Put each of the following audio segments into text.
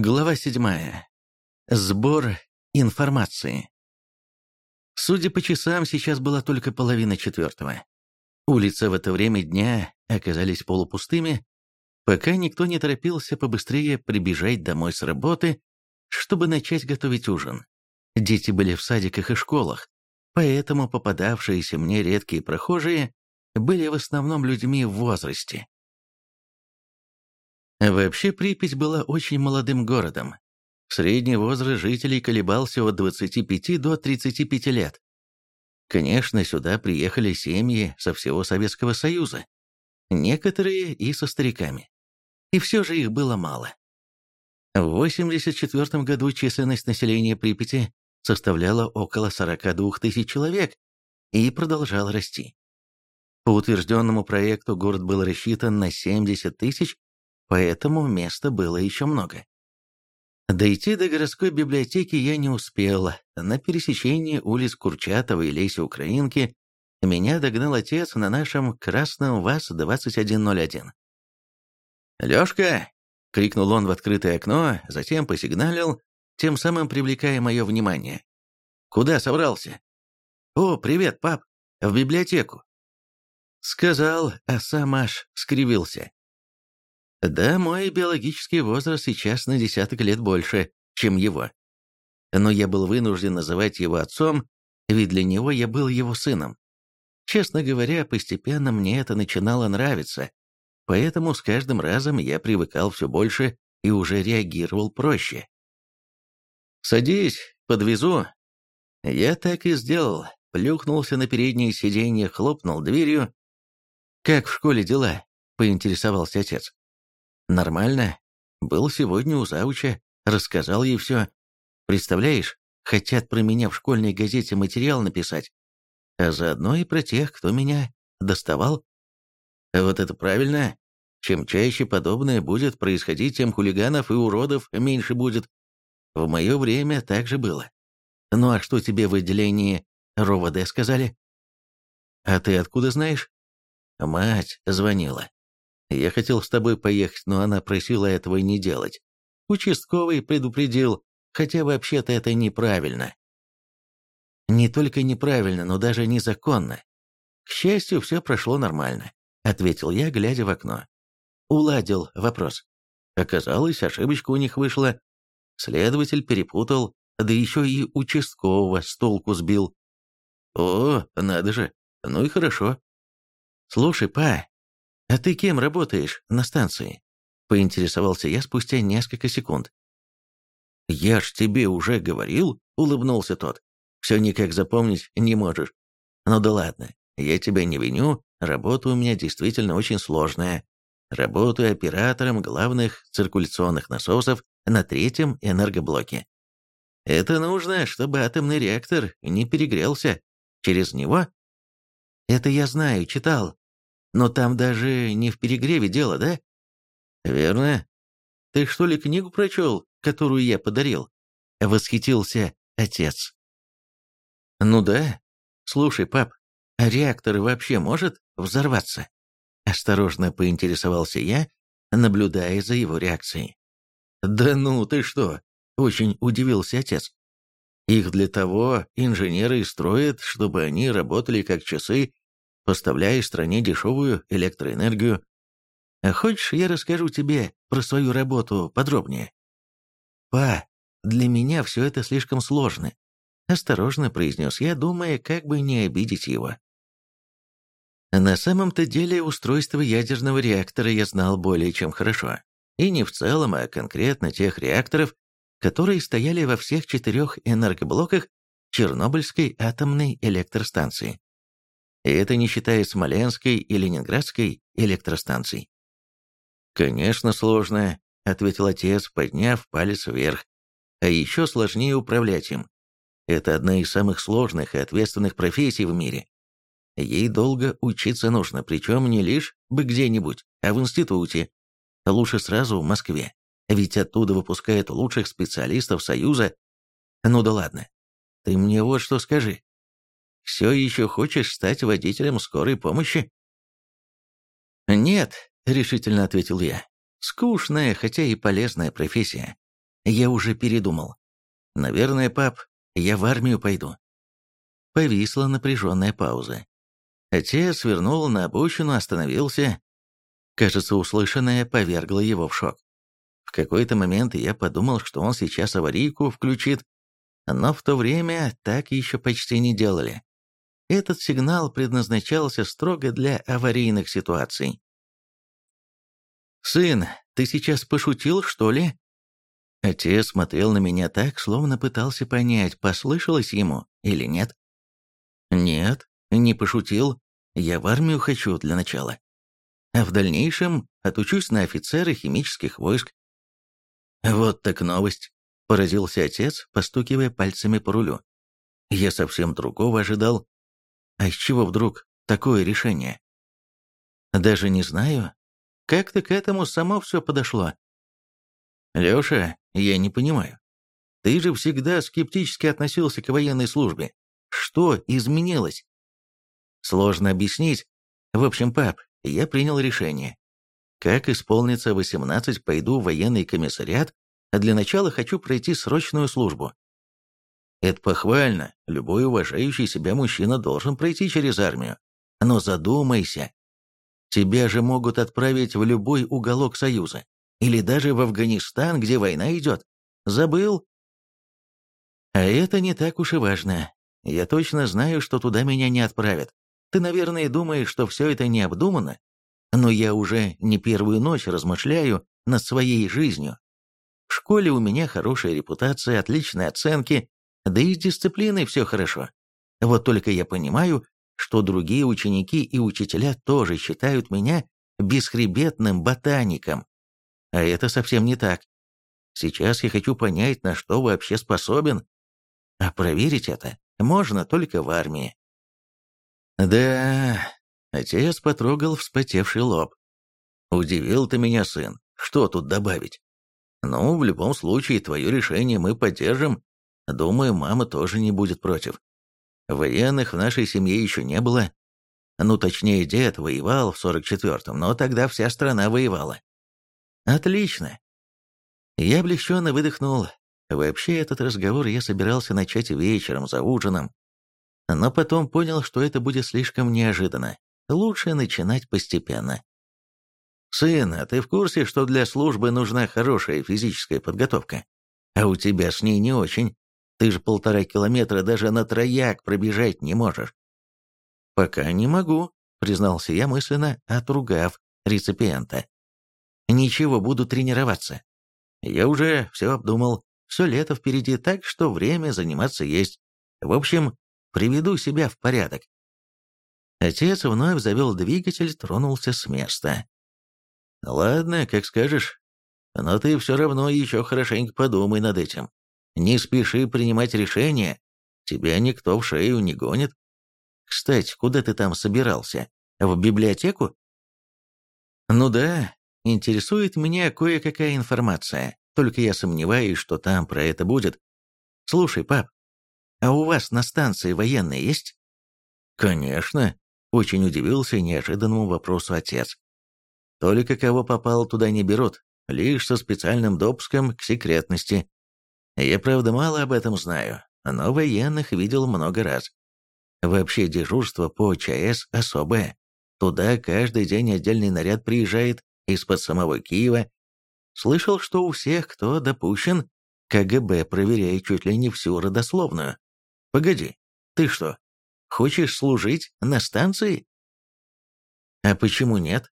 Глава 7. Сбор информации. Судя по часам, сейчас была только половина четвертого. Улицы в это время дня оказались полупустыми, пока никто не торопился побыстрее прибежать домой с работы, чтобы начать готовить ужин. Дети были в садиках и школах, поэтому попадавшиеся мне редкие прохожие были в основном людьми в возрасте, Вообще Припять была очень молодым городом. Средний возраст жителей колебался от 25 до 35 лет. Конечно, сюда приехали семьи со всего Советского Союза. Некоторые и со стариками. И все же их было мало. В 1984 году численность населения Припяти составляла около 42 тысяч человек и продолжала расти. По утвержденному проекту город был рассчитан на 70 тысяч поэтому места было еще много. Дойти до городской библиотеки я не успела. На пересечении улиц Курчатова и Леси Украинки меня догнал отец на нашем красном ВАЗ-2101. «Лешка!» — крикнул он в открытое окно, затем посигналил, тем самым привлекая мое внимание. «Куда собрался?» «О, привет, пап! В библиотеку!» Сказал, а сам аж скривился. Да, мой биологический возраст сейчас на десяток лет больше, чем его. Но я был вынужден называть его отцом, ведь для него я был его сыном. Честно говоря, постепенно мне это начинало нравиться, поэтому с каждым разом я привыкал все больше и уже реагировал проще. «Садись, подвезу». Я так и сделал, плюхнулся на переднее сиденье, хлопнул дверью. «Как в школе дела?» — поинтересовался отец. Нормально. Был сегодня у зауча, рассказал ей все. Представляешь, хотят про меня в школьной газете материал написать, а заодно и про тех, кто меня доставал. Вот это правильно. Чем чаще подобное будет происходить, тем хулиганов и уродов меньше будет. В мое время так же было. Ну а что тебе в отделении РОВД сказали? А ты откуда знаешь? Мать звонила. Я хотел с тобой поехать, но она просила этого не делать. Участковый предупредил, хотя вообще-то это неправильно. Не только неправильно, но даже незаконно. К счастью, все прошло нормально, ответил я, глядя в окно. Уладил вопрос. Оказалось, ошибочка у них вышла. Следователь перепутал, да еще и участкового с толку сбил. О, надо же, ну и хорошо. Слушай, па, «А ты кем работаешь на станции?» — поинтересовался я спустя несколько секунд. «Я ж тебе уже говорил», — улыбнулся тот. «Все никак запомнить не можешь. Ну да ладно, я тебя не виню, работа у меня действительно очень сложная. Работаю оператором главных циркуляционных насосов на третьем энергоблоке. Это нужно, чтобы атомный реактор не перегрелся. Через него? Это я знаю, читал. Но там даже не в перегреве дело, да? Верно. Ты что ли книгу прочел, которую я подарил? Восхитился отец. Ну да. Слушай, пап, а реактор вообще может взорваться? Осторожно поинтересовался я, наблюдая за его реакцией. «Да ну, ты что?» – очень удивился отец. «Их для того инженеры строят, чтобы они работали как часы поставляя стране дешевую электроэнергию. А хочешь, я расскажу тебе про свою работу подробнее? Па, для меня все это слишком сложно. Осторожно произнес я, думая, как бы не обидеть его. На самом-то деле устройство ядерного реактора я знал более чем хорошо. И не в целом, а конкретно тех реакторов, которые стояли во всех четырех энергоблоках Чернобыльской атомной электростанции. И это не считая Смоленской и Ленинградской электростанций. «Конечно, сложно», — ответил отец, подняв палец вверх. «А еще сложнее управлять им. Это одна из самых сложных и ответственных профессий в мире. Ей долго учиться нужно, причем не лишь бы где-нибудь, а в институте. Лучше сразу в Москве, ведь оттуда выпускают лучших специалистов Союза. Ну да ладно. Ты мне вот что скажи все еще хочешь стать водителем скорой помощи?» «Нет», — решительно ответил я. «Скучная, хотя и полезная профессия. Я уже передумал. Наверное, пап, я в армию пойду. Повисла напряженная пауза. Отец свернул на обочину, остановился. Кажется, услышанное повергло его в шок. В какой-то момент я подумал, что он сейчас аварийку включит, но в то время так еще почти не делали. Этот сигнал предназначался строго для аварийных ситуаций. «Сын, ты сейчас пошутил, что ли?» Отец смотрел на меня так, словно пытался понять, послышалось ему или нет. «Нет, не пошутил. Я в армию хочу для начала. А в дальнейшем отучусь на офицера химических войск». «Вот так новость», — поразился отец, постукивая пальцами по рулю. «Я совсем другого ожидал. А с чего вдруг такое решение?» «Даже не знаю. Как-то к этому само все подошло». «Леша, я не понимаю. Ты же всегда скептически относился к военной службе. Что изменилось? Сложно объяснить. В общем, пап, я принял решение. Как исполнится 18, пойду в военный комиссариат, а для начала хочу пройти срочную службу. Это похвально. Любой уважающий себя мужчина должен пройти через армию. Но задумайся. Тебя же могут отправить в любой уголок Союза. Или даже в Афганистан, где война идет. Забыл? А это не так уж и важно. Я точно знаю, что туда меня не отправят. Ты, наверное, думаешь, что все это необдуманно, но я уже не первую ночь размышляю над своей жизнью. В школе у меня хорошая репутация, отличные оценки, да и с дисциплиной все хорошо. Вот только я понимаю, что другие ученики и учителя тоже считают меня бесхребетным ботаником. А это совсем не так. Сейчас я хочу понять, на что вообще способен. А проверить это можно только в армии. Да, отец потрогал вспотевший лоб. Удивил ты меня, сын. Что тут добавить? Ну, в любом случае, твое решение мы поддержим. Думаю, мама тоже не будет против. Военных в нашей семье еще не было. Ну, точнее, дед воевал в 44-м, но тогда вся страна воевала. Отлично. Я облегченно выдохнул. Вообще, этот разговор я собирался начать вечером, за ужином. Но потом понял, что это будет слишком неожиданно. Лучше начинать постепенно. «Сын, а ты в курсе, что для службы нужна хорошая физическая подготовка? А у тебя с ней не очень. Ты же полтора километра даже на трояк пробежать не можешь». «Пока не могу», — признался я мысленно, отругав реципиента. «Ничего, буду тренироваться. Я уже все обдумал, все лето впереди, так что время заниматься есть. В общем, приведу себя в порядок. Отец вновь завел двигатель, тронулся с места. «Ладно, как скажешь. Но ты все равно еще хорошенько подумай над этим. Не спеши принимать решение. Тебя никто в шею не гонит. Кстати, куда ты там собирался? В библиотеку?» «Ну да, интересует меня кое-какая информация. Только я сомневаюсь, что там про это будет. Слушай, пап, а у вас на станции военные есть? Конечно, очень удивился неожиданному вопросу отец. Только кого попал, туда не берут, лишь со специальным допуском к секретности. Я, правда, мало об этом знаю, но военных видел много раз. Вообще дежурство по ЧАЭС особое. Туда каждый день отдельный наряд приезжает из-под самого Киева Слышал, что у всех, кто допущен, КГБ проверяет чуть ли не всю родословную. Погоди, ты что, хочешь служить на станции? А почему нет?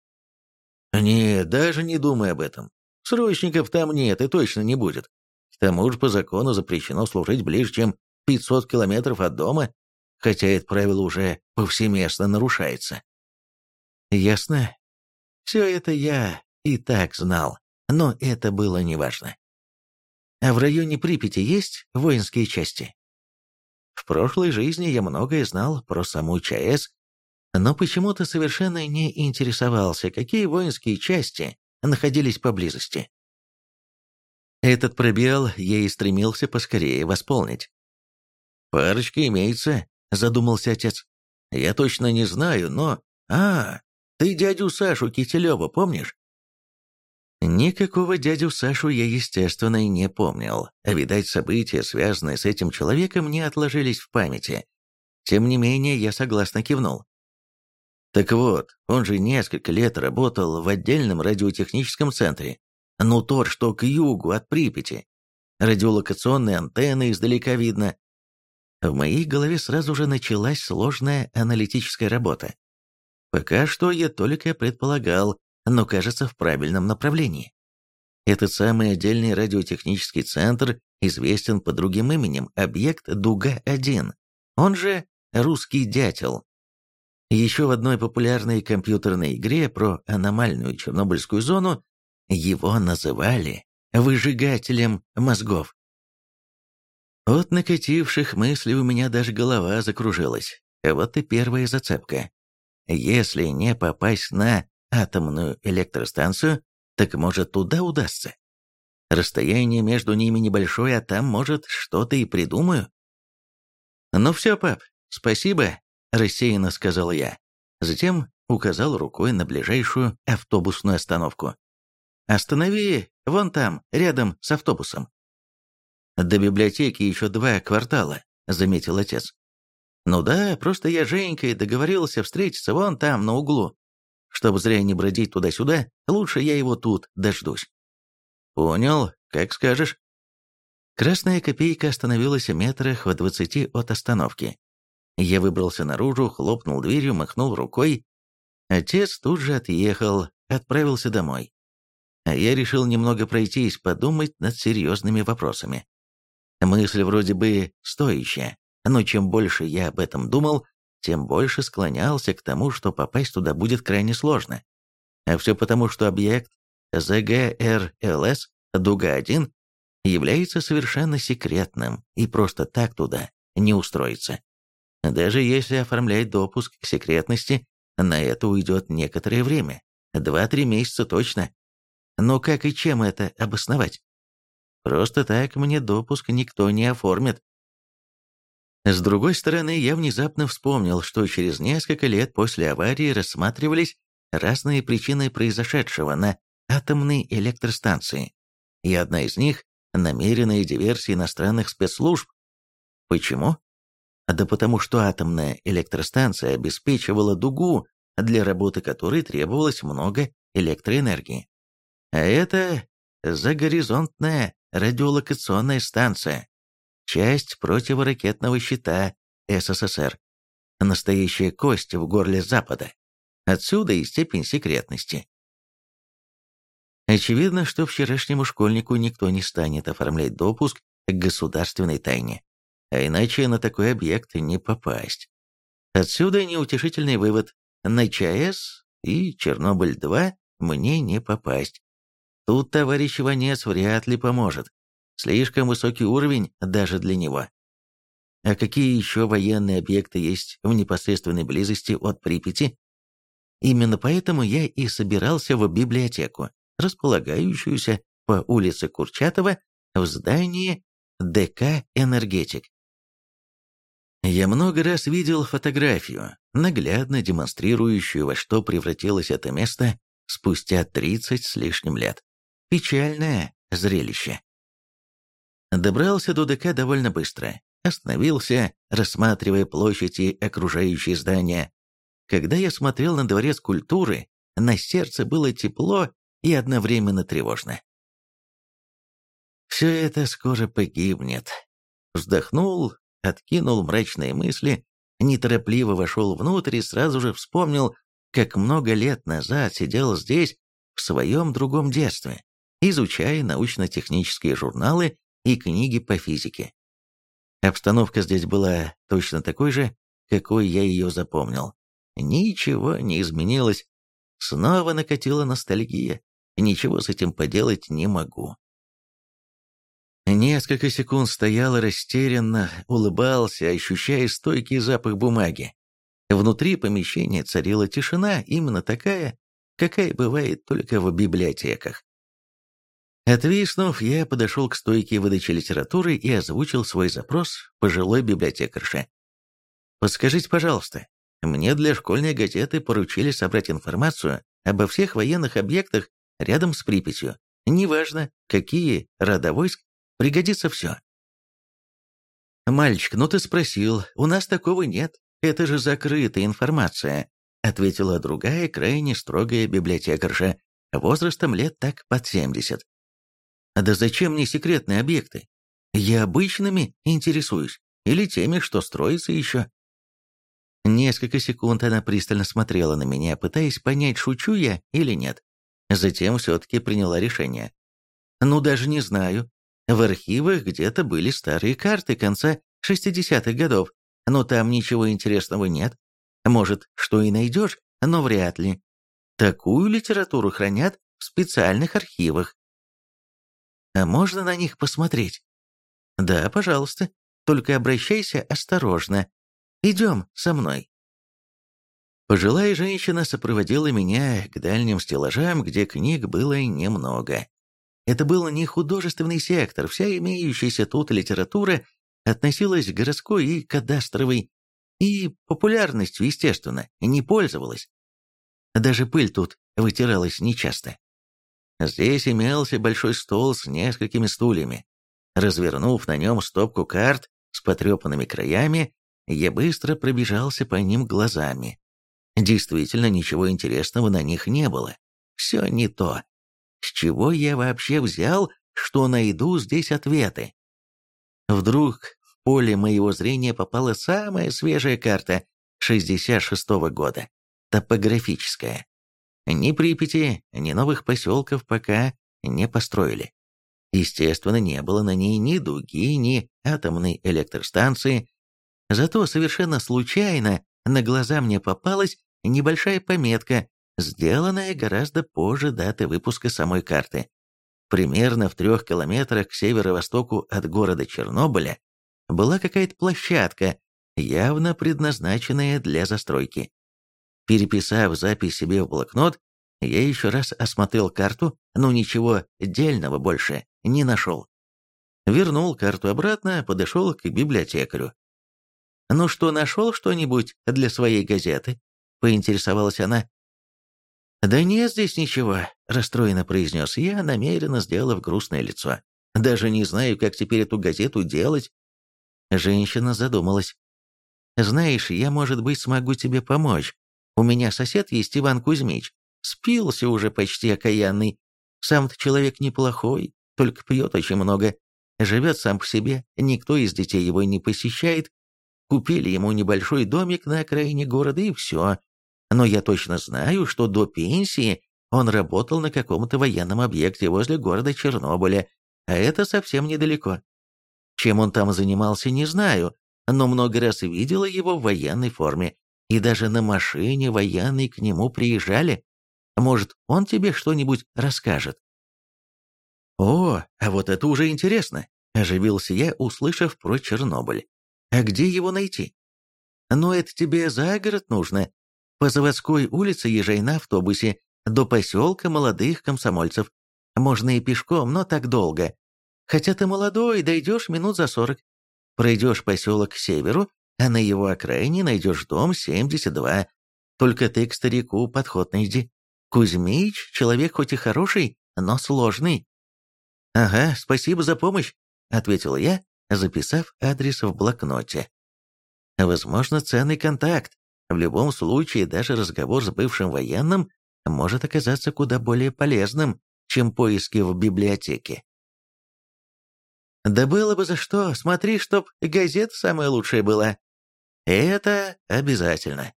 Не, даже не думай об этом. Срочников там нет и точно не будет. К тому же по закону запрещено служить ближе, чем 500 километров от дома, хотя это правило уже повсеместно нарушается. Ясно. Все это я и так знал но это было неважно. А в районе Припяти есть воинские части? В прошлой жизни я многое знал про саму ЧАЭС, но почему-то совершенно не интересовался, какие воинские части находились поблизости. Этот пробел я и стремился поскорее восполнить. «Парочка имеется», — задумался отец. «Я точно не знаю, но... А, ты дядю Сашу Кителева помнишь? Никакого дядю Сашу я, естественно, не помнил. Видать, события, связанные с этим человеком, не отложились в памяти. Тем не менее, я согласно кивнул. Так вот, он же несколько лет работал в отдельном радиотехническом центре. Ну, тот, что к югу от Припяти. Радиолокационные антенны издалека видно. В моей голове сразу же началась сложная аналитическая работа. Пока что я только предполагал, но кажется в правильном направлении. Этот самый отдельный радиотехнический центр известен под другим именем объект Дуга-1, он же «Русский дятел». Еще в одной популярной компьютерной игре про аномальную Чернобыльскую зону его называли «выжигателем мозгов». От накативших мыслей у меня даже голова закружилась. Вот и первая зацепка. Если не попасть на атомную электростанцию, так может туда удастся. Расстояние между ними небольшое, а там, может, что-то и придумаю. «Ну все, пап, спасибо», — рассеянно сказал я. Затем указал рукой на ближайшую автобусную остановку. «Останови вон там, рядом с автобусом». «До библиотеки еще два квартала», — заметил отец. «Ну да, просто я Женькой договорился встретиться вон там, на углу. Чтобы зря не бродить туда-сюда, лучше я его тут дождусь». «Понял, как скажешь». Красная копейка остановилась в метрах в двадцати от остановки. Я выбрался наружу, хлопнул дверью, махнул рукой. Отец тут же отъехал, отправился домой. А я решил немного пройтись, подумать над серьезными вопросами. Мысль вроде бы стоящая, но чем больше я об этом думал, тем больше склонялся к тому, что попасть туда будет крайне сложно. А все потому, что объект ЗГРЛС «Дуга-1» является совершенно секретным и просто так туда не устроится. Даже если оформлять допуск к секретности, на это уйдет некоторое время, 2-3 месяца точно. Но как и чем это обосновать? Просто так мне допуск никто не оформит. С другой стороны, я внезапно вспомнил, что через несколько лет после аварии рассматривались разные причины произошедшего на атомной электростанции, и одна из них – намеренная диверсия иностранных спецслужб. Почему? Да потому что атомная электростанция обеспечивала дугу, для работы которой требовалось много электроэнергии. А это загоризонтная радиолокационная станция, часть противоракетного щита СССР, настоящая кость в горле Запада. Отсюда и степень секретности. Очевидно, что вчерашнему школьнику никто не станет оформлять допуск к государственной тайне, а иначе на такой объект не попасть. Отсюда неутешительный вывод. На ЧАЭС и Чернобыль-2 мне не попасть. Тут товарищ Иванец вряд ли поможет. Слишком высокий уровень даже для него. А какие еще военные объекты есть в непосредственной близости от Припяти? Именно поэтому я и собирался в библиотеку, располагающуюся по улице Курчатова в здании ДК «Энергетик». Я много раз видел фотографию, наглядно демонстрирующую, во что превратилось это место спустя 30 с лишним лет. Печальное зрелище. Добрался до ДК довольно быстро. Остановился, рассматривая площадь и окружающие здания. Когда я смотрел на дворец культуры, на сердце было тепло и одновременно тревожно. Все это скоро погибнет. Вздохнул, откинул мрачные мысли, неторопливо вошел внутрь и сразу же вспомнил, как много лет назад сидел здесь в своем другом детстве изучая научно-технические журналы и книги по физике. Обстановка здесь была точно такой же, какой я ее запомнил. Ничего не изменилось. Снова накатила ностальгия. Ничего с этим поделать не могу. Несколько секунд стоял растерянно, улыбался, ощущая стойкий запах бумаги. Внутри помещения царила тишина, именно такая, какая бывает только в библиотеках. Отвиснув, я подошел к стойке выдачи литературы и озвучил свой запрос пожилой библиотекарше. «Подскажите, пожалуйста, мне для школьной газеты поручили собрать информацию обо всех военных объектах рядом с Припятью. Неважно, какие рода войск, пригодится все. «Мальчик, ну ты спросил, у нас такого нет, это же закрытая информация», ответила другая, крайне строгая библиотекарша, возрастом лет так под 70. «Да зачем мне секретные объекты? Я обычными интересуюсь, или теми, что строится еще». Несколько секунд она пристально смотрела на меня, пытаясь понять, шучу я или нет. Затем все-таки приняла решение. «Ну, даже не знаю. В архивах где-то были старые карты конца 60-х годов, но там ничего интересного нет. Может, что и найдешь, но вряд ли. Такую литературу хранят в специальных архивах. А можно на них посмотреть? Да, пожалуйста. Только обращайся осторожно. Идем со мной. Пожилая женщина сопроводила меня к дальним стеллажам, где книг было немного. Это был не художественный сектор, вся имеющаяся тут литература относилась к городской и кадастровой, и популярностью, естественно, не пользовалась. Даже пыль тут вытиралась нечасто. Здесь имелся большой стол с несколькими стульями. Развернув на нем стопку карт с потрепанными краями, я быстро пробежался по ним глазами. Действительно, ничего интересного на них не было. Все не то. С чего я вообще взял, что найду здесь ответы? Вдруг в поле моего зрения попала самая свежая карта 66-го года, топографическая. Ни Припяти, ни новых поселков пока не построили. Естественно, не было на ней ни дуги, ни атомной электростанции. Зато совершенно случайно на глаза мне попалась небольшая пометка, сделанная гораздо позже даты выпуска самой карты. Примерно в трех километрах к северо-востоку от города Чернобыля была какая-то площадка, явно предназначенная для застройки. Переписав запись себе в блокнот, я еще раз осмотрел карту, но ничего дельного больше не нашел. Вернул карту обратно, подошел к библиотекарю. «Ну что, нашел что-нибудь для своей газеты?» — поинтересовалась она. «Да нет здесь ничего», — расстроенно произнес я, намеренно сделав грустное лицо. «Даже не знаю, как теперь эту газету делать». Женщина задумалась. «Знаешь, я, может быть, смогу тебе помочь. У меня сосед есть Иван Кузьмич. Спился уже почти окаянный. Сам-то человек неплохой, только пьет очень много. Живет сам по себе, никто из детей его не посещает. Купили ему небольшой домик на окраине города и все но я точно знаю, что до пенсии он работал на каком-то военном объекте возле города Чернобыля, а это совсем недалеко. Чем он там занимался, не знаю, но много раз видела его в военной форме, и даже на машине военной к нему приезжали. Может, он тебе что-нибудь расскажет? «О, а вот это уже интересно!» – оживился я, услышав про Чернобыль. «А где его найти?» «Ну, это тебе за город нужно, по заводской улице езжай на автобусе до поселка молодых комсомольцев. Можно и пешком, но так долго. Хотя ты молодой, дойдешь минут за сорок. Пройдешь поселок к северу, а на его окраине найдешь дом 72. Только ты к старику подход найди. Кузьмич — человек хоть и хороший, но сложный. «Ага, спасибо за помощь», — ответил я, записав адрес в блокноте. «Возможно, ценный контакт. В любом случае, даже разговор с бывшим военным может оказаться куда более полезным, чем поиски в библиотеке. Да было бы за что, смотри, чтоб газета самая лучшая была. Это обязательно.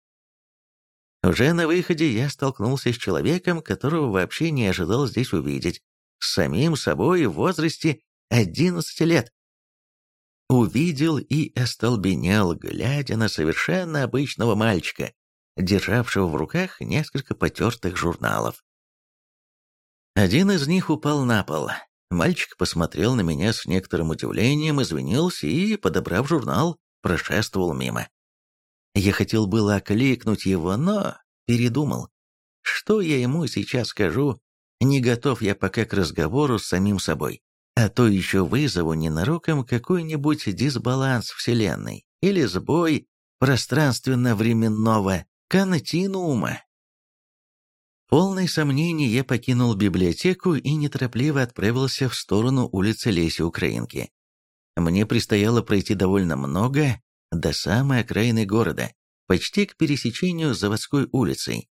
Уже на выходе я столкнулся с человеком, которого вообще не ожидал здесь увидеть, с самим собой в возрасте 11 лет увидел и остолбенел, глядя на совершенно обычного мальчика, державшего в руках несколько потертых журналов. Один из них упал на пол. Мальчик посмотрел на меня с некоторым удивлением, извинился и, подобрав журнал, прошествовал мимо. Я хотел было окликнуть его, но передумал. Что я ему сейчас скажу? Не готов я пока к разговору с самим собой а то еще вызову ненароком какой-нибудь дисбаланс Вселенной или сбой пространственно-временного континуума. Полный сомнений я покинул библиотеку и неторопливо отправился в сторону улицы Леси Украинки. Мне предстояло пройти довольно много до самой окраины города, почти к пересечению с заводской улицей.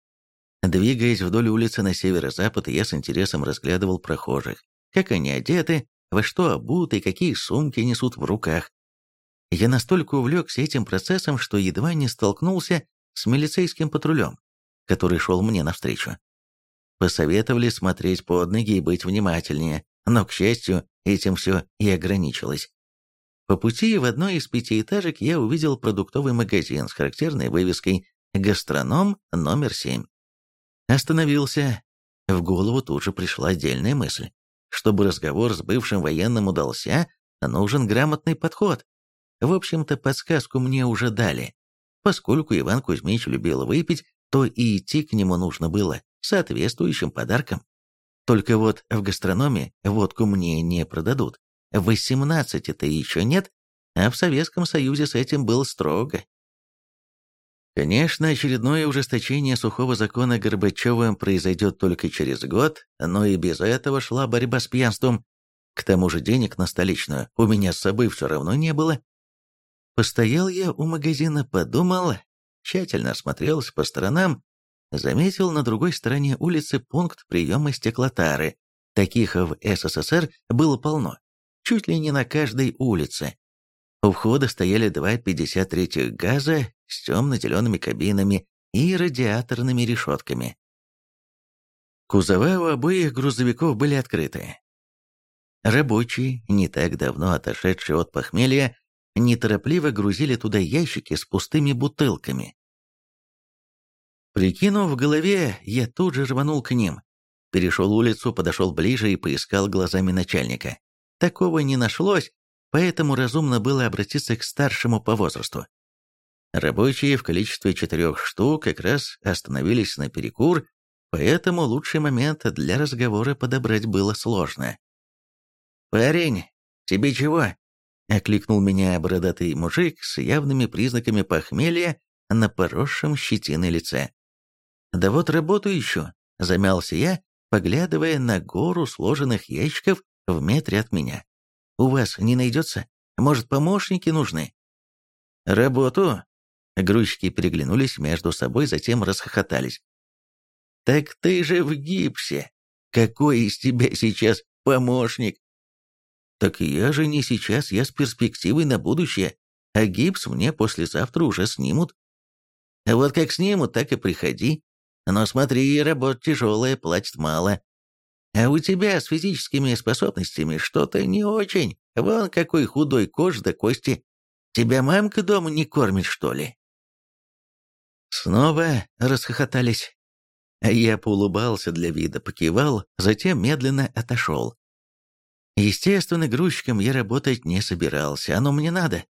Двигаясь вдоль улицы на северо-запад, я с интересом разглядывал прохожих, как они одеты, во что обуты, какие сумки несут в руках. Я настолько увлекся этим процессом, что едва не столкнулся с милицейским патрулем, который шел мне навстречу. Посоветовали смотреть под ноги и быть внимательнее, но, к счастью, этим все и ограничилось. По пути в одной из пятиэтажек я увидел продуктовый магазин с характерной вывеской «Гастроном номер 7». Остановился. В голову тут же пришла отдельная мысль. Чтобы разговор с бывшим военным удался, нужен грамотный подход. В общем-то, подсказку мне уже дали. Поскольку Иван Кузьмич любил выпить, то и идти к нему нужно было соответствующим подарком. Только вот в гастрономе водку мне не продадут. Восемнадцати-то еще нет, а в Советском Союзе с этим было строго. Конечно, очередное ужесточение сухого закона Горбачевым произойдет только через год, но и без этого шла борьба с пьянством. К тому же денег на столичную у меня с собой все равно не было. Постоял я у магазина, подумал, тщательно осмотрелся по сторонам, заметил на другой стороне улицы пункт приема стеклотары. Таких в СССР было полно, чуть ли не на каждой улице. У входа стояли два 53-х газа с темно-зелеными кабинами и радиаторными решетками. Кузова у обоих грузовиков были открыты. Рабочие, не так давно отошедшие от похмелья, неторопливо грузили туда ящики с пустыми бутылками. Прикинув в голове, я тут же рванул к ним. Перешел улицу, подошел ближе и поискал глазами начальника. Такого не нашлось, поэтому разумно было обратиться к старшему по возрасту. Рабочие в количестве четырех штук как раз остановились на перекур, поэтому лучший момент для разговора подобрать было сложно. «Парень, тебе чего?» — окликнул меня бородатый мужик с явными признаками похмелья на поросшем щетиной лице. «Да вот работу ищу», — замялся я, поглядывая на гору сложенных ящиков в метре от меня. «У вас не найдется? Может, помощники нужны?» «Работу?» Грузчики переглянулись между собой, затем расхохотались. «Так ты же в гипсе! Какой из тебя сейчас помощник?» «Так я же не сейчас, я с перспективой на будущее, а гипс мне послезавтра уже снимут». «А вот как снимут, так и приходи. Но смотри, работа тяжелая, платит мало. А у тебя с физическими способностями что-то не очень. Вон какой худой кожа да кости. Тебя мамка дома не кормит, что ли?» Снова расхохотались. Я поулыбался для вида, покивал, затем медленно отошел. Естественно, грузчиком я работать не собирался, оно мне надо.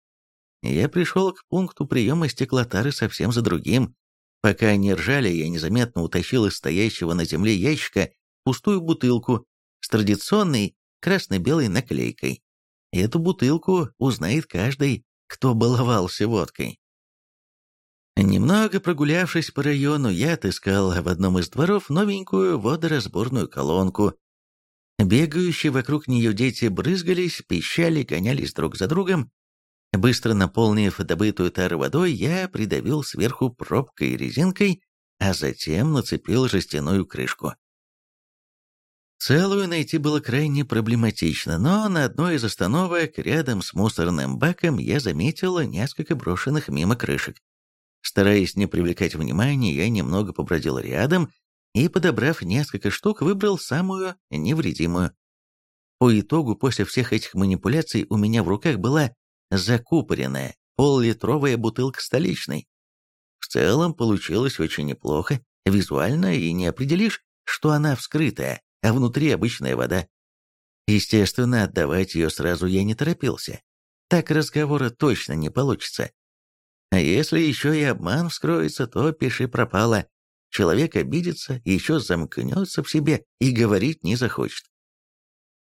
Я пришел к пункту приема стеклотары совсем за другим. Пока они ржали, я незаметно утащил из стоящего на земле ящика пустую бутылку с традиционной красно-белой наклейкой. Эту бутылку узнает каждый, кто баловался водкой. Немного прогулявшись по району, я отыскал в одном из дворов новенькую водоразборную колонку. Бегающие вокруг нее дети брызгались, пищали, гонялись друг за другом. Быстро наполнив добытую тару водой, я придавил сверху пробкой и резинкой, а затем нацепил жестяную крышку. Целую найти было крайне проблематично, но на одной из остановок рядом с мусорным баком я заметил несколько брошенных мимо крышек. Стараясь не привлекать внимания, я немного побродил рядом и, подобрав несколько штук, выбрал самую невредимую. По итогу, после всех этих манипуляций, у меня в руках была закупоренная пол-литровая бутылка столичной. В целом получилось очень неплохо, визуально и не определишь, что она вскрытая, а внутри обычная вода. Естественно, отдавать ее сразу я не торопился. Так разговора точно не получится. А если еще и обман вскроется, то пиши пропало. Человек обидится, еще замкнется в себе и говорить не захочет.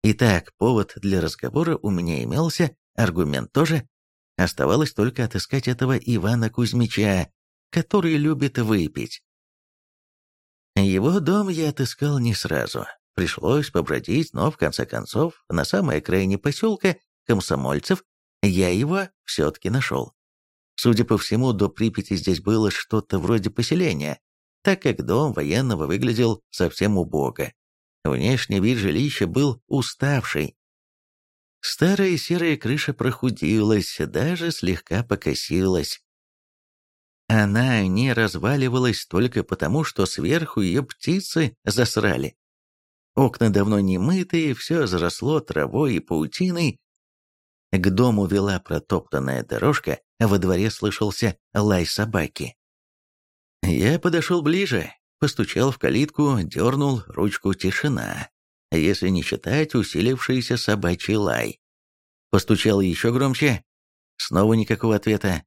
Итак, повод для разговора у меня имелся, аргумент тоже. Оставалось только отыскать этого Ивана Кузьмича, который любит выпить. Его дом я отыскал не сразу. Пришлось побродить, но в конце концов, на самой окраине поселка комсомольцев, я его все-таки нашел. Судя по всему, до Припяти здесь было что-то вроде поселения, так как дом военного выглядел совсем убого. Внешний вид жилища был уставший. Старая серая крыша прохудилась, даже слегка покосилась. Она не разваливалась только потому, что сверху ее птицы засрали. Окна давно не мытые, все заросло травой и паутиной. К дому вела протоптанная дорожка, а во дворе слышался лай собаки. Я подошел ближе, постучал в калитку, дернул ручку тишина, если не считать усилившийся собачий лай. Постучал еще громче, снова никакого ответа.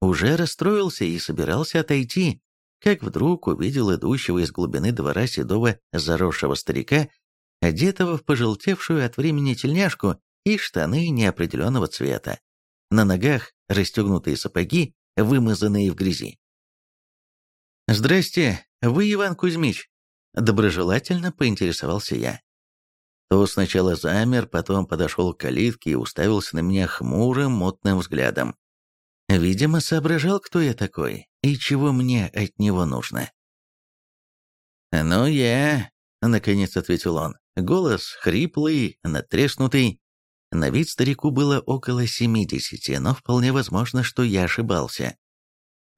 Уже расстроился и собирался отойти, как вдруг увидел идущего из глубины двора седого заросшего старика, одетого в пожелтевшую от времени тельняшку и штаны неопределенного цвета. На ногах расстегнутые сапоги, вымазанные в грязи. «Здрасте, вы Иван Кузьмич?» Доброжелательно поинтересовался я. То сначала замер, потом подошел к калитке и уставился на меня хмурым, мутным взглядом. Видимо, соображал, кто я такой и чего мне от него нужно. «Ну, я...» — наконец ответил он. Голос хриплый, натреснутый. На вид старику было около семидесяти, но вполне возможно, что я ошибался.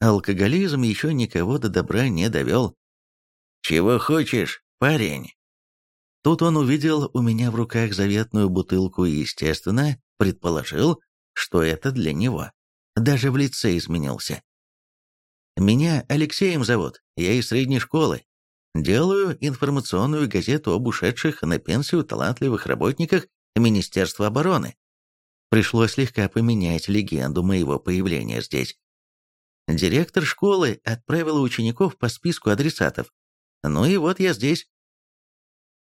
Алкоголизм еще никого до добра не довел. «Чего хочешь, парень?» Тут он увидел у меня в руках заветную бутылку и, естественно, предположил, что это для него даже в лице изменился. Меня Алексеем зовут, я из средней школы. Делаю информационную газету об ушедших на пенсию талантливых работниках Министерства обороны. Пришлось слегка поменять легенду моего появления здесь. Директор школы отправила учеников по списку адресатов. Ну и вот я здесь.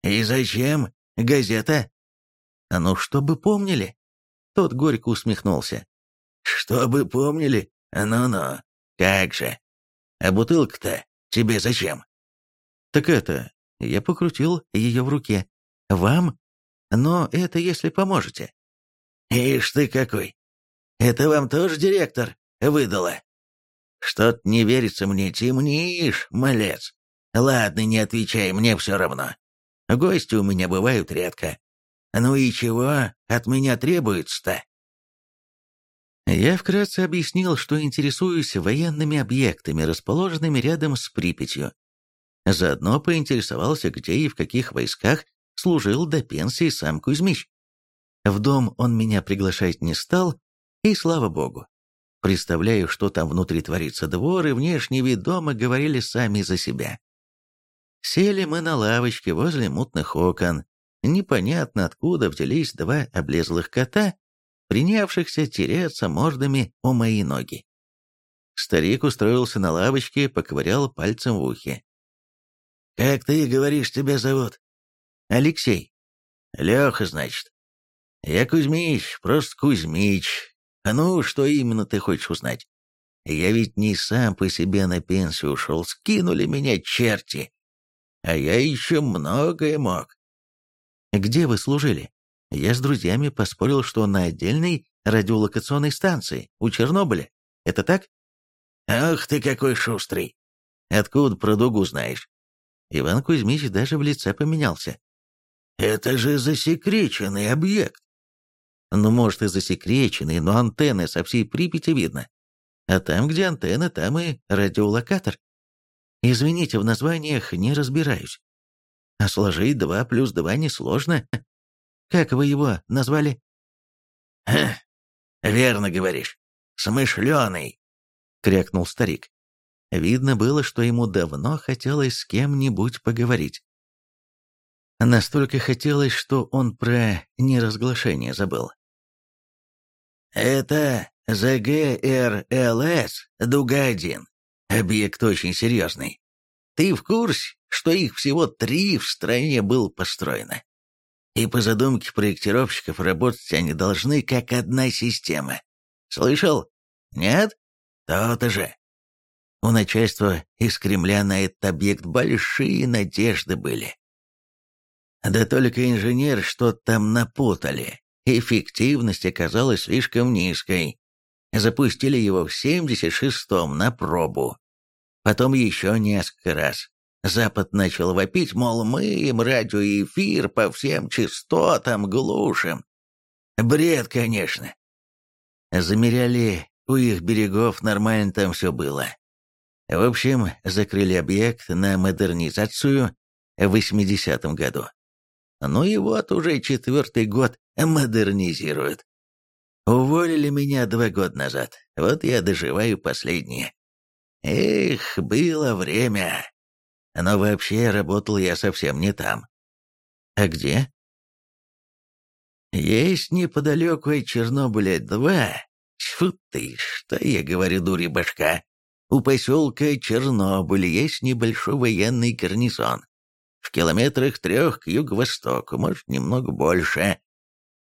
«И зачем газета?» «Ну, чтобы помнили». Тот горько усмехнулся. «Чтобы помнили? Ну-ну, как же. А бутылка-то тебе зачем?» «Так это...» Я покрутил ее в руке. «Вам? Но это если поможете». «Ишь ты какой! Это вам тоже директор выдала?» «Что-то не верится мне, темнишь, малец. Ладно, не отвечай, мне все равно. Гости у меня бывают редко. Ну и чего от меня требуется-то?» Я вкратце объяснил, что интересуюсь военными объектами, расположенными рядом с Припятью. Заодно поинтересовался, где и в каких войсках служил до пенсии сам Кузьмич. В дом он меня приглашать не стал, и слава богу. Представляю, что там внутри творится. Двор и внешний вид дома говорили сами за себя. Сели мы на лавочке возле мутных окон. Непонятно откуда взялись два облезлых кота принявшихся тереться мордами о мои ноги. Старик устроился на лавочке, поковырял пальцем в ухе. «Как ты говоришь, тебя зовут?» «Алексей». «Леха, значит». «Я Кузьмич, просто Кузьмич. А ну, что именно ты хочешь узнать? Я ведь не сам по себе на пенсию ушел, скинули меня черти. А я еще многое мог». «Где вы служили?» Я с друзьями поспорил, что на отдельной радиолокационной станции у Чернобыля. Это так? Ах ты какой шустрый! Откуда про дугу знаешь? Иван Кузьмич даже в лице поменялся. Это же засекреченный объект. Ну, может, и засекреченный, но антенны со всей Припяти видно. А там, где антенна, там и радиолокатор. Извините, в названиях не разбираюсь. А сложить два плюс два несложно. Как вы его назвали?» «Ха, верно говоришь. Смышленый», — крякнул старик. Видно было, что ему давно хотелось с кем-нибудь поговорить. Настолько хотелось, что он про неразглашение забыл. «Это ЗГРЛС Дуга-1. Объект очень серьезный. Ты в курсе, что их всего три в стране было построено? И по задумке проектировщиков работать они должны как одна система. Слышал? Нет? То-то же. У начальства из Кремля на этот объект большие надежды были. Да только инженер что-то там напутали. Эффективность оказалась слишком низкой. Запустили его в 76-м на пробу. Потом еще несколько раз. Запад начал вопить, мол, мы им радиоэфир по всем частотам глушим. Бред, конечно. Замеряли у их берегов, нормально там все было. В общем, закрыли объект на модернизацию в 80-м году. Ну и вот уже четвертый год модернизируют. Уволили меня два года назад, вот я доживаю последние. Эх, было время. Но вообще работал я совсем не там. А где? Есть неподалеку от Чернобыля-2. Тьфу ты, что я говорю, дури башка. У поселка Чернобыль есть небольшой военный гарнизон. В километрах трех к юго-востоку, может, немного больше.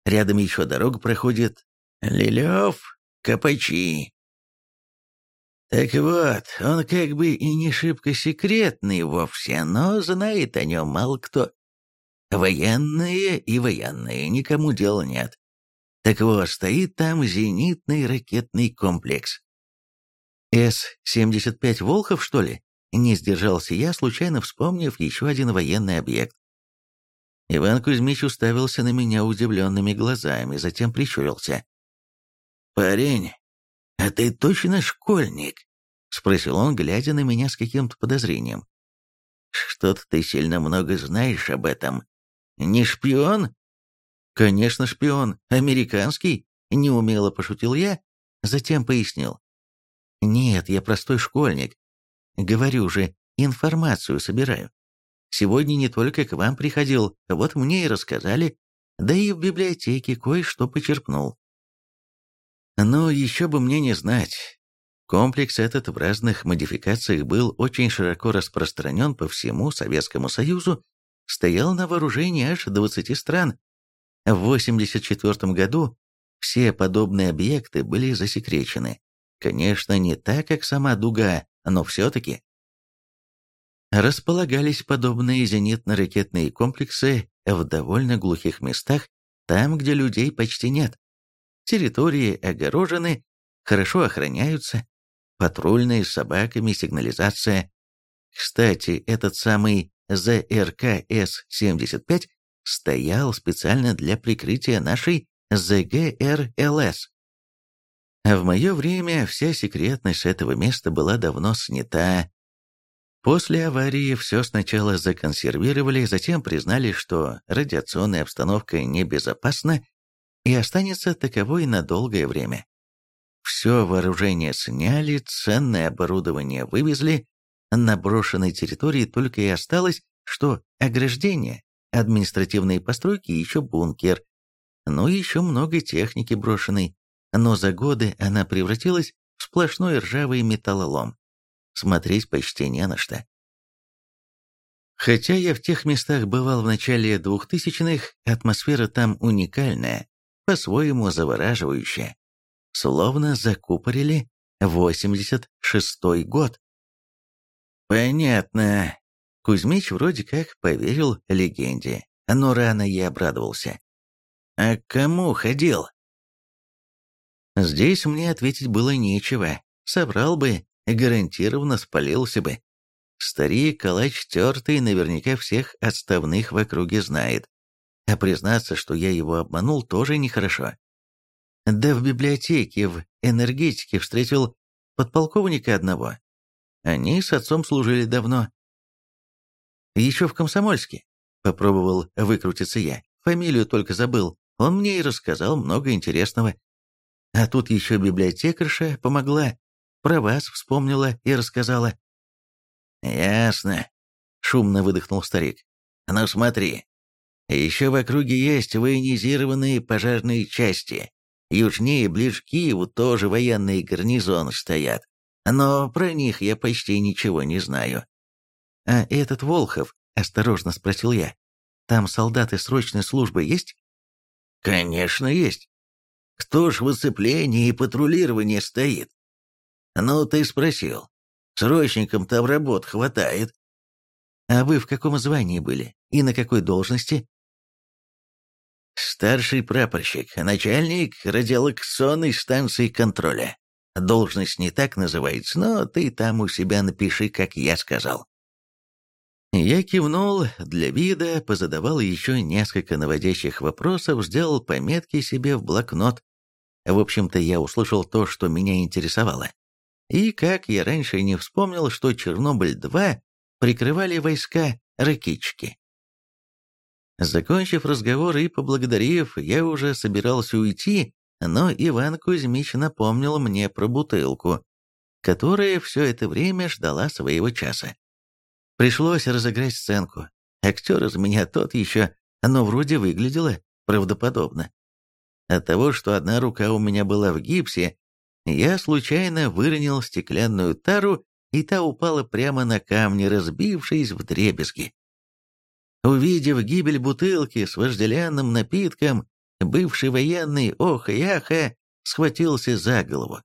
Рядом еще дорога проходит Лилев, Капачи. Так вот, он как бы и не шибко секретный вовсе, но знает о нем мало кто. Военные и военные, никому дела нет. Так вот, стоит там зенитный ракетный комплекс. С-75 «Волхов», что ли? Не сдержался я, случайно вспомнив еще один военный объект. Иван Кузьмич уставился на меня удивленными глазами, затем прищурился. «Парень, а ты точно школьник?» — спросил он, глядя на меня с каким-то подозрением. «Что-то ты сильно много знаешь об этом. Не шпион?» «Конечно, шпион. Американский», — неумело пошутил я, затем пояснил. «Нет, я простой школьник. Говорю же, информацию собираю. Сегодня не только к вам приходил, вот мне и рассказали, да и в библиотеке кое-что почерпнул. Но еще бы мне не знать. Комплекс этот в разных модификациях был очень широко распространен по всему Советскому Союзу, стоял на вооружении аж 20 стран. В 1984 году все подобные объекты были засекречены. Конечно, не так, как сама дуга, но все-таки. Располагались подобные зенитно-ракетные комплексы в довольно глухих местах, там, где людей почти нет. Территории огорожены, хорошо охраняются, патрульные с собаками, сигнализация. Кстати, этот самый ЗРК С-75 стоял специально для прикрытия нашей ЗГРЛС. В мое время вся секретность этого места была давно снята. После аварии все сначала законсервировали, затем признали, что радиационная обстановка небезопасна и останется таковой на долгое время. Все вооружение сняли, ценное оборудование вывезли, на брошенной территории только и осталось, что ограждение, административные постройки и еще бункер, ну и еще много техники брошенной, но за годы она превратилась в сплошной ржавый металлолом. Смотреть почти не на что. Хотя я в тех местах бывал в начале двухтысячных, атмосфера там уникальная, по-своему завораживающая. Словно закупорили 86-й год. Понятно. Кузьмич вроде как поверил легенде, но рано я обрадовался. А к кому ходил? Здесь мне ответить было нечего. Собрал бы, гарантированно спалился бы. Старик, калач тертый, наверняка всех отставных в округе знает. А признаться, что я его обманул, тоже нехорошо. Да в библиотеке, в энергетике встретил подполковника одного. Они с отцом служили давно. Еще в Комсомольске. Попробовал выкрутиться я. Фамилию только забыл. Он мне и рассказал много интересного. А тут еще библиотекарша помогла, про вас вспомнила и рассказала. «Ясно», — шумно выдохнул старик. «Ну смотри, еще в округе есть военизированные пожарные части. Южнее, ближе к Киеву, тоже военные гарнизоны стоят. Но про них я почти ничего не знаю». «А этот Волхов?» — осторожно спросил я. «Там солдаты срочной службы есть?» «Конечно есть. Кто ж в оцеплении и патрулировании стоит? Ну, ты спросил. Срочникам там работ хватает. А вы в каком звании были? И на какой должности? Старший прапорщик, начальник радиолокационной станции контроля. Должность не так называется, но ты там у себя напиши, как я сказал. Я кивнул для вида, позадавал еще несколько наводящих вопросов, сделал пометки себе в блокнот. В общем-то, я услышал то, что меня интересовало. И как я раньше не вспомнил, что Чернобыль-2 прикрывали войска ракетчики. Закончив разговор и поблагодарив, я уже собирался уйти, но Иван Кузьмич напомнил мне про бутылку, которая все это время ждала своего часа. Пришлось разыграть сценку. Актер из меня тот еще, но вроде выглядело правдоподобно. От того, что одна рука у меня была в гипсе, я случайно выронил стеклянную тару, и та упала прямо на камни, разбившись в дребезги. Увидев гибель бутылки с вожделенным напитком, бывший военный, ох и аха, схватился за голову.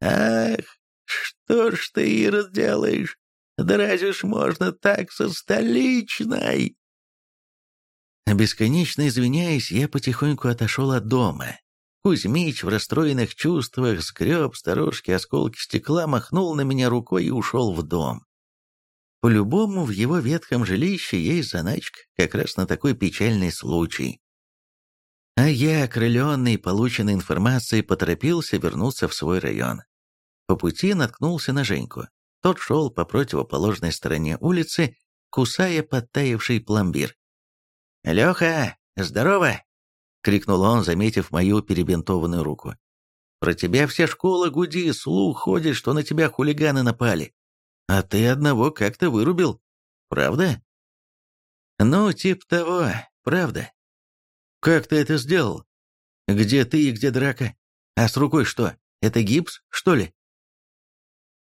«Ах, что ж ты, и разделаешь? Да разве ж можно так со столичной?» Бесконечно извиняясь, я потихоньку отошел от дома. Кузьмич в расстроенных чувствах сгреб старушки осколки стекла, махнул на меня рукой и ушел в дом. По-любому в его ветхом жилище есть заначка, как раз на такой печальный случай. А я, окрыленный полученной информацией, поторопился вернуться в свой район. По пути наткнулся на Женьку. Тот шел по противоположной стороне улицы, кусая подтаявший пломбир. «Леха, здорово!» — крикнул он, заметив мою перебинтованную руку. «Про тебя вся школа гуди, слух ходит, что на тебя хулиганы напали. А ты одного как-то вырубил. Правда?» «Ну, типа того, правда. Как ты это сделал? Где ты и где драка? А с рукой что, это гипс, что ли?»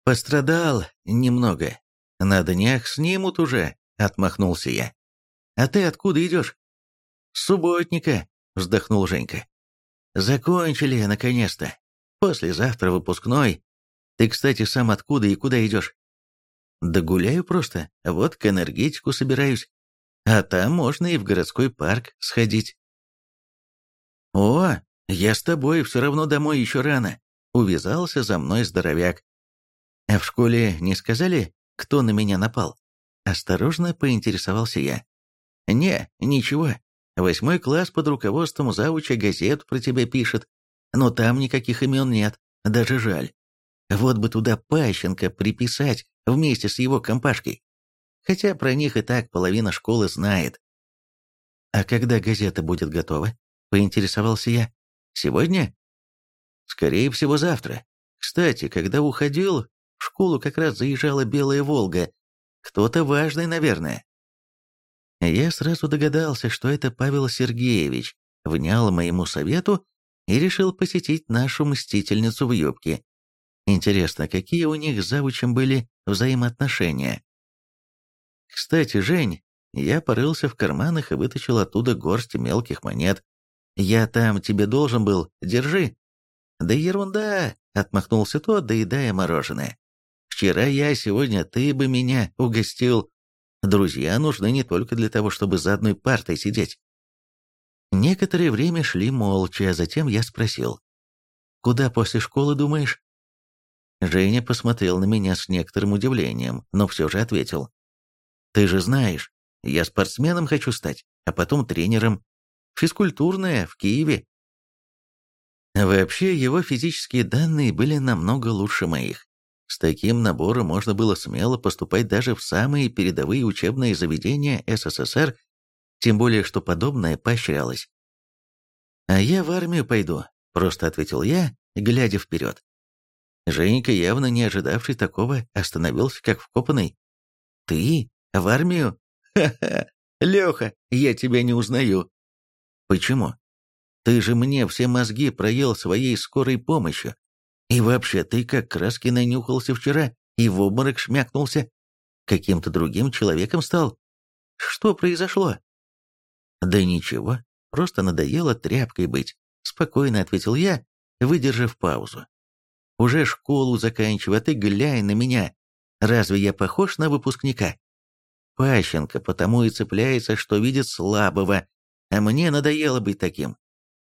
«Пострадал немного. На днях снимут уже», — отмахнулся я. «А ты откуда идешь?» «С субботника», — вздохнул Женька. «Закончили, наконец-то. Послезавтра выпускной. Ты, кстати, сам откуда и куда идешь?» «Да гуляю просто. Вот к энергетику собираюсь. А там можно и в городской парк сходить». «О, я с тобой, все равно домой еще рано», — увязался за мной здоровяк. А в школе не сказали, кто на меня напал? Осторожно поинтересовался я. Не, ничего. Восьмой класс под руководством завуча газет про тебя пишет, но там никаких имен нет, даже жаль. Вот бы туда Пащенко приписать вместе с его компашкой. Хотя про них и так половина школы знает. «А когда газета будет готова?» — поинтересовался я. «Сегодня?» «Скорее всего, завтра. Кстати, когда уходил, в школу как раз заезжала белая «Волга». Кто-то важный, наверное. Я сразу догадался, что это Павел Сергеевич, внял моему совету и решил посетить нашу мстительницу в юбке. Интересно, какие у них с завучем были взаимоотношения? Кстати, Жень, я порылся в карманах и вытащил оттуда горсть мелких монет. Я там тебе должен был, держи. Да ерунда, отмахнулся тот, доедая мороженое. Вчера я, сегодня ты бы меня угостил. Друзья нужны не только для того, чтобы за одной партой сидеть. Некоторое время шли молча, а затем я спросил. «Куда после школы думаешь?» Женя посмотрел на меня с некоторым удивлением, но все же ответил. «Ты же знаешь, я спортсменом хочу стать, а потом тренером. Физкультурная, в Киеве». Вообще, его физические данные были намного лучше моих. С таким набором можно было смело поступать даже в самые передовые учебные заведения СССР, тем более что подобное поощрялось. «А я в армию пойду», — просто ответил я, глядя вперед. Женька, явно не ожидавший такого, остановился как вкопанный. «Ты? В армию? Ха-ха! Леха, я тебя не узнаю!» «Почему? Ты же мне все мозги проел своей скорой помощью. И вообще, ты как краски нанюхался вчера и в обморок шмякнулся. Каким-то другим человеком стал. Что произошло? Да ничего, просто надоело тряпкой быть, спокойно ответил я, выдержав паузу. Уже школу заканчиваю, а ты глянь на меня. Разве я похож на выпускника? Пащенко потому и цепляется, что видит слабого, а мне надоело быть таким.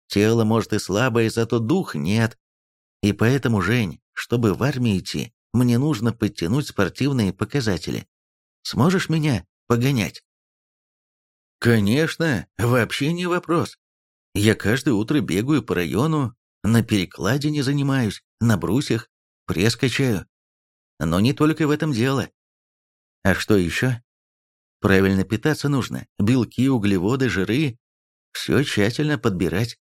Тело, может, и слабое, зато дух нет. И поэтому, Жень, чтобы в армию идти, мне нужно подтянуть спортивные показатели. Сможешь меня погонять? Конечно, вообще не вопрос. Я каждое утро бегаю по району, на перекладине занимаюсь, на брусьях, пресс качаю. Но не только в этом дело. А что еще? Правильно питаться нужно. Белки, углеводы, жиры. Все тщательно подбирать.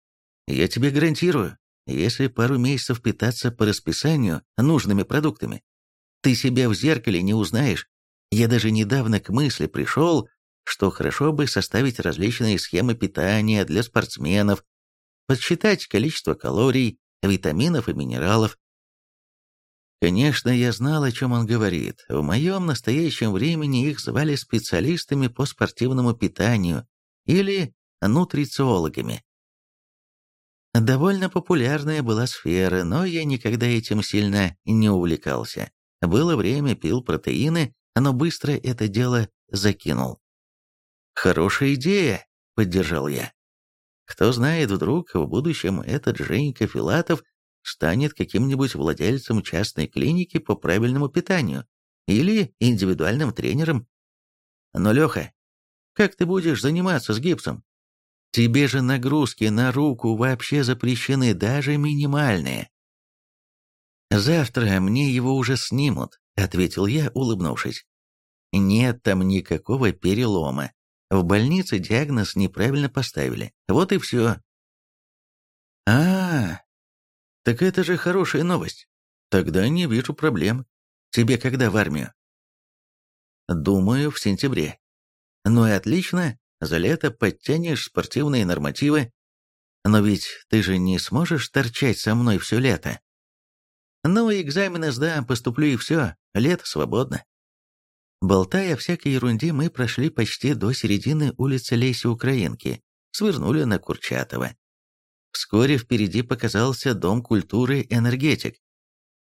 Я тебе гарантирую, если пару месяцев питаться по расписанию нужными продуктами, ты себя в зеркале не узнаешь. Я даже недавно к мысли пришел, что хорошо бы составить различные схемы питания для спортсменов, подсчитать количество калорий, витаминов и минералов. Конечно, я знал, о чем он говорит. В моем настоящем времени их звали специалистами по спортивному питанию или нутрициологами. Довольно популярная была сфера, но я никогда этим сильно не увлекался. Было время, пил протеины, но быстро это дело закинул. «Хорошая идея», — поддержал я. «Кто знает, вдруг в будущем этот Женька Филатов станет каким-нибудь владельцем частной клиники по правильному питанию или индивидуальным тренером. Но, Леха, как ты будешь заниматься с гипсом? Тебе же нагрузки на руку вообще запрещены, даже минимальные. «Завтра мне его уже снимут», — ответил я, улыбнувшись. «Нет там никакого перелома. В больнице диагноз неправильно поставили. Вот и все». «А, так это же хорошая новость. Тогда не вижу проблем. Тебе когда в армию?» «Думаю, в сентябре». «Ну и отлично. За лето подтянешь спортивные нормативы. Но ведь ты же не сможешь торчать со мной все лето. Ну, экзамены сдам, поступлю и все, лето свободно. Болтая всякой ерунде, мы прошли почти до середины улицы Леси Украинки, свернули на Курчатова. Вскоре впереди показался Дом культуры «Энергетик».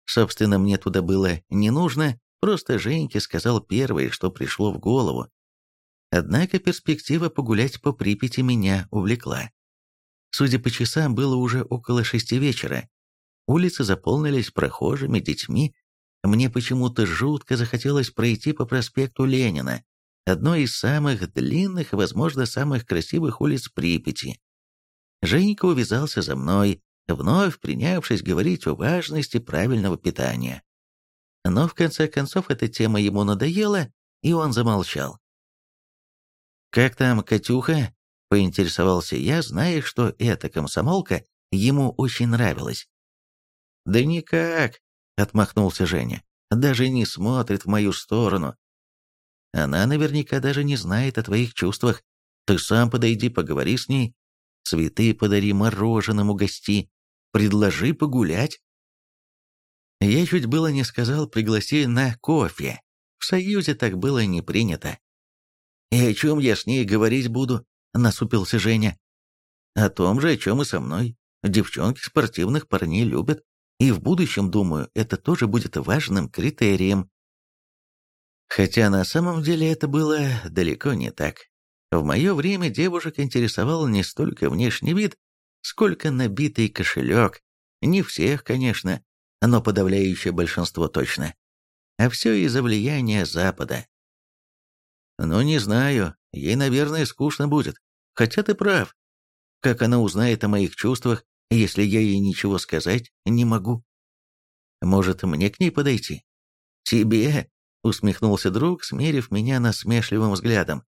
Собственно, мне туда было не нужно, просто Женьке сказал первое, что пришло в голову. Однако перспектива погулять по Припяти меня увлекла. Судя по часам, было уже около шести вечера. Улицы заполнились прохожими, детьми. Мне почему-то жутко захотелось пройти по проспекту Ленина, одной из самых длинных и, возможно, самых красивых улиц Припяти. Женька увязался за мной, вновь принявшись говорить о важности правильного питания. Но в конце концов эта тема ему надоела, и он замолчал. «Как там Катюха?» — поинтересовался я, зная, что эта комсомолка ему очень нравилась. «Да никак», — отмахнулся Женя, — «даже не смотрит в мою сторону. Она наверняка даже не знает о твоих чувствах. Ты сам подойди, поговори с ней. Цветы подари, мороженым угости. Предложи погулять». Я чуть было не сказал «пригласи на кофе». В Союзе так было не принято. «И о чем я с ней говорить буду?» — насупился Женя. «О том же, о чем и со мной. Девчонки спортивных парней любят, и в будущем, думаю, это тоже будет важным критерием». Хотя на самом деле это было далеко не так. В мое время девушек интересовал не столько внешний вид, сколько набитый кошелек. Не всех, конечно, но подавляющее большинство точно. А все из-за влияния Запада. «Ну, не знаю. Ей, наверное, скучно будет. Хотя ты прав. Как она узнает о моих чувствах, если я ей ничего сказать не могу? Может, мне к ней подойти?» «Тебе?» — усмехнулся друг, смерив меня насмешливым взглядом.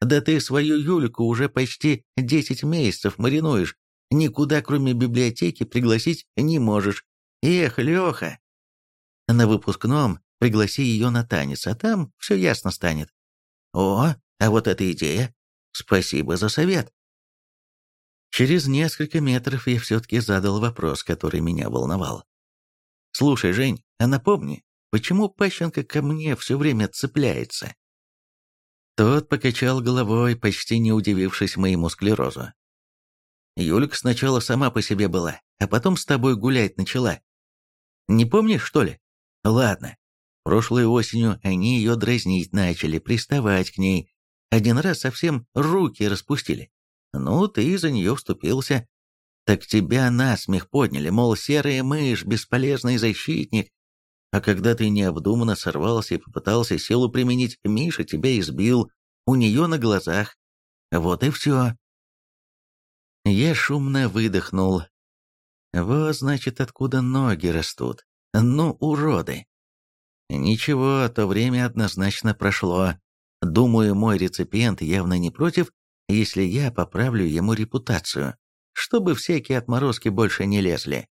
«Да ты свою Юльку уже почти десять месяцев маринуешь. Никуда, кроме библиотеки, пригласить не можешь. Эх, Леха!» «На выпускном пригласи ее на танец, а там все ясно станет. О, а вот эта идея. Спасибо за совет. Через несколько метров я все-таки задал вопрос, который меня волновал. «Слушай, Жень, а напомни, почему Пащенко ко мне все время цепляется?» Тот покачал головой, почти не удивившись моему склерозу. «Юлька сначала сама по себе была, а потом с тобой гулять начала. Не помнишь, что ли? Ладно, Прошлой осенью они ее дразнить начали, приставать к ней. Один раз совсем руки распустили. Ну, ты за нее вступился. Так тебя насмех подняли, мол, серая мышь, бесполезный защитник. А когда ты необдуманно сорвался и попытался силу применить, Миша тебя избил у нее на глазах. Вот и все. Я шумно выдохнул. Вот, значит, откуда ноги растут. Ну, уроды. Ничего, то время однозначно прошло. Думаю, мой реципиент явно не против, если я поправлю ему репутацию, чтобы всякие отморозки больше не лезли.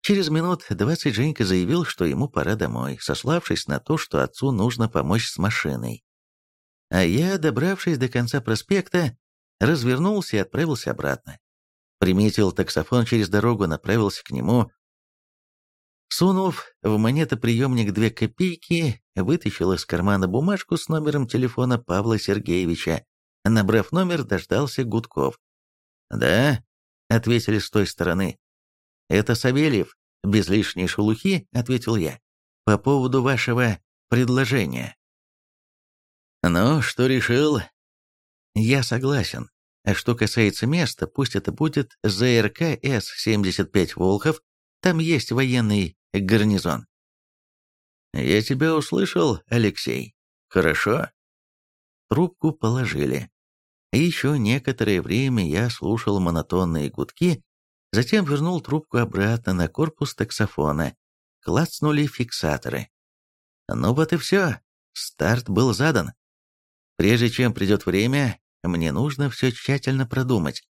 Через минут двадцать Женька заявил, что ему пора домой, сославшись на то, что отцу нужно помочь с машиной. А я, добравшись до конца проспекта, развернулся и отправился обратно. Приметил таксофон через дорогу, направился к нему, Сунув в монетоприемник две копейки, вытащил из кармана бумажку с номером телефона Павла Сергеевича. Набрав номер, дождался гудков. «Да», — ответили с той стороны. «Это Савельев», — без лишней шелухи, — ответил я. «По поводу вашего предложения». «Ну, что решил?» «Я согласен. А что касается места, пусть это будет ЗРК С-75 «Волхов», там есть военный гарнизон. «Я тебя услышал, Алексей. Хорошо?» Трубку положили. Еще некоторое время я слушал монотонные гудки, затем вернул трубку обратно на корпус таксофона. Клацнули фиксаторы. Ну вот и все. Старт был задан. Прежде чем придет время, мне нужно все тщательно продумать.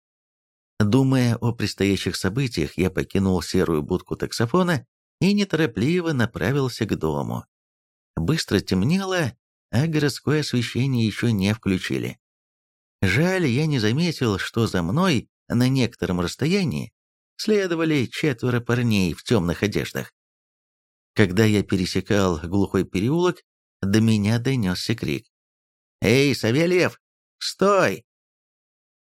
Думая о предстоящих событиях, я покинул серую будку таксофона и неторопливо направился к дому. Быстро темнело, а городское освещение еще не включили. Жаль, я не заметил, что за мной на некотором расстоянии следовали четверо парней в темных одеждах. Когда я пересекал глухой переулок, до меня донесся крик. «Эй, Савельев, стой!»